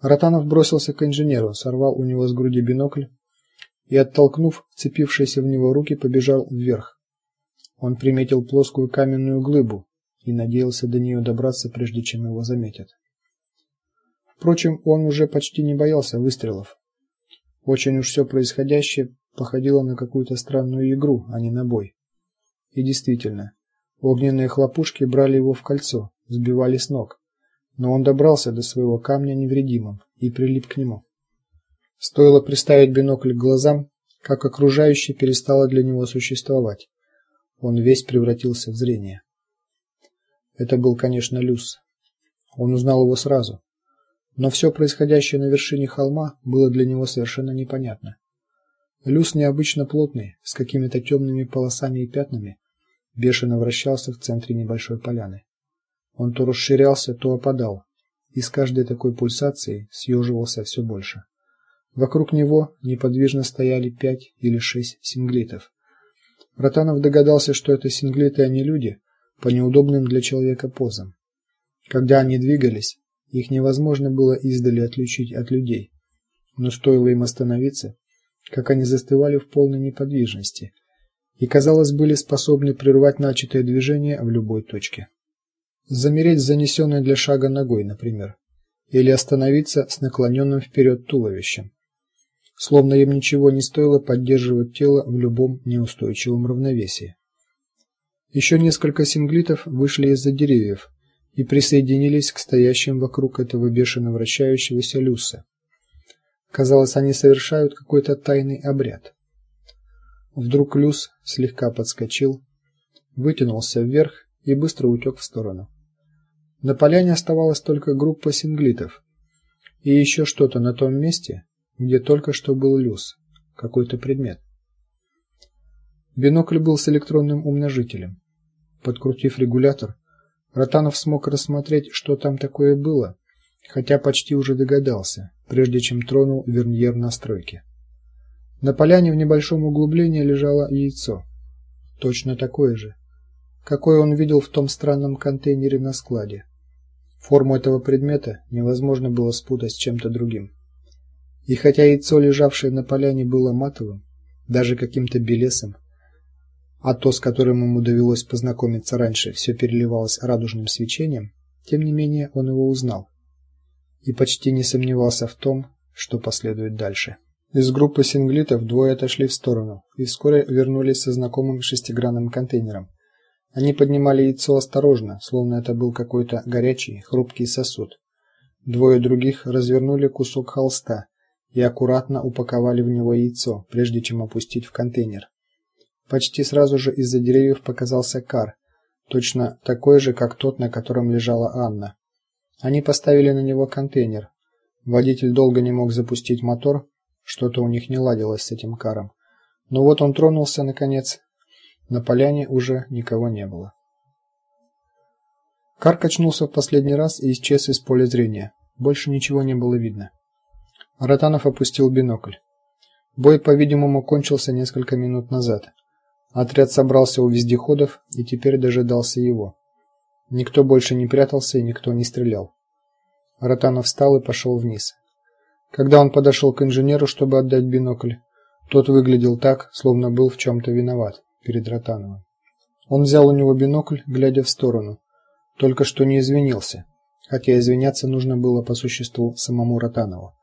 Ротанов бросился к инженеру, сорвал у него с груди бинокль и оттолкнув вцепившиеся в него руки, побежал вверх. Он приметил плоскую каменную глыбу и надеялся до нее добраться прежде чем его заметят. Впрочем, он уже почти не боялся выстрелов. Очень уж все происходящее походило на какую-то странную игру, а не на бой. И действительно, огненные хлопушки брали его в кольцо, сбивали с ног. Но он добрался до своего камня невредимым и прилип к нему. Стоило приставить бинокль к глазам, как окружающее перестало для него существовать. Он весь превратился в зрение. Это был, конечно, Люс. Он узнал его сразу. Но все происходящее на вершине холма было для него совершенно непонятно. Люс необычно плотный, с какими-то темными полосами и пятнами, бешено вращался в центре небольшой поляны. Он то расширялся, то опадал, и с каждой такой пульсацией съеживался все больше. Вокруг него неподвижно стояли пять или шесть синглитов. Ротанов догадался, что это синглиты, а не люди, по неудобным для человека позам. Когда они двигались, их невозможно было издали отличить от людей. Но стоило им остановиться, как они застывали в полной неподвижности и, казалось, были способны прервать начатое движение в любой точке. Замереть с занесенной для шага ногой, например, или остановиться с наклоненным вперед туловищем. Словно им ничего не стоило поддерживать тело в любом неустойчивом равновесии. Еще несколько синглитов вышли из-за деревьев и присоединились к стоящим вокруг этого бешено вращающегося люса. Казалось, они совершают какой-то тайный обряд. Вдруг люс слегка подскочил, вытянулся вверх и быстро утек в сторону. На поляне оставалась только группа синглитов и еще что-то на том месте, где только что был люс, какой-то предмет. Бинокль был с электронным умножителем. Подкрутив регулятор, Ротанов смог рассмотреть, что там такое было, хотя почти уже догадался, прежде чем тронул верньер настройки. На поляне в небольшом углублении лежало яйцо, точно такое же, какое он видел в том странном контейнере на складе. Форму этого предмета невозможно было спутать с чем-то другим. И хотя яйцо, лежавшее на поляне, было матовым, даже каким-то белесым, а то, с которым ему довелось познакомиться раньше, все переливалось радужным свечением, тем не менее он его узнал и почти не сомневался в том, что последует дальше. Из группы синглитов двое отошли в сторону и вскоре вернулись со знакомым шестигранным контейнером. Они поднимали яйцо осторожно, словно это был какой-то горячий, хрупкий сосуд. Двое других развернули кусок холста и аккуратно упаковали в него яйцо, прежде чем опустить в контейнер. Почти сразу же из-за деревьев показался кар, точно такой же, как тот, на котором лежала Анна. Они поставили на него контейнер. Водитель долго не мог запустить мотор, что-то у них не ладилось с этим каром. Но вот он тронулся наконец. На поляне уже никого не было. Кар качнулся в последний раз и исчез из поля зрения. Больше ничего не было видно. Ротанов опустил бинокль. Бой, по-видимому, кончился несколько минут назад. Отряд собрался у вездеходов и теперь дожидался его. Никто больше не прятался и никто не стрелял. Ротанов встал и пошел вниз. Когда он подошел к инженеру, чтобы отдать бинокль, тот выглядел так, словно был в чем то виноват перед Ротановым. Он взял у него бинокль, глядя в сторону, только что не извинился, хотя извиняться нужно было по существу самому Ротанову.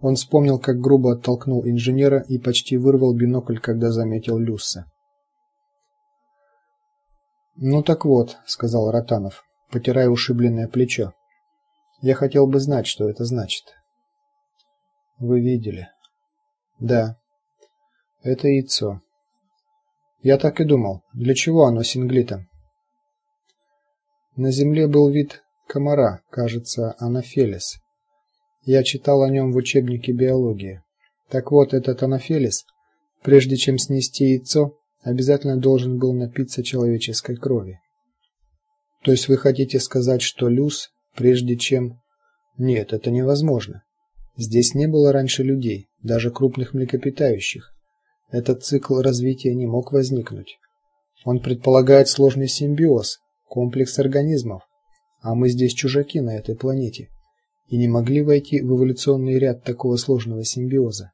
Он вспомнил, как грубо оттолкнул инженера и почти вырвал бинокль, когда заметил Люсса. Ну так вот, сказал Ротанов, потирая ушибленное плечо. Я хотел бы знать, что это значит. Вы видели? Да. Это яйцо. Я так и думал. Для чего оно синглитом? На земле был вид комара, кажется, анафелис. Я читал о нем в учебнике биологии. Так вот, этот анафелис, прежде чем снести яйцо, обязательно должен был напиться человеческой крови. То есть вы хотите сказать, что Люс, прежде чем Нет, это невозможно. Здесь не было раньше людей, даже крупных млекопитающих. Этот цикл развития не мог возникнуть. Он предполагает сложный симбиоз, комплекс организмов, а мы здесь чужаки на этой планете. и не могли войти в эволюционный ряд такого сложного симбиоза.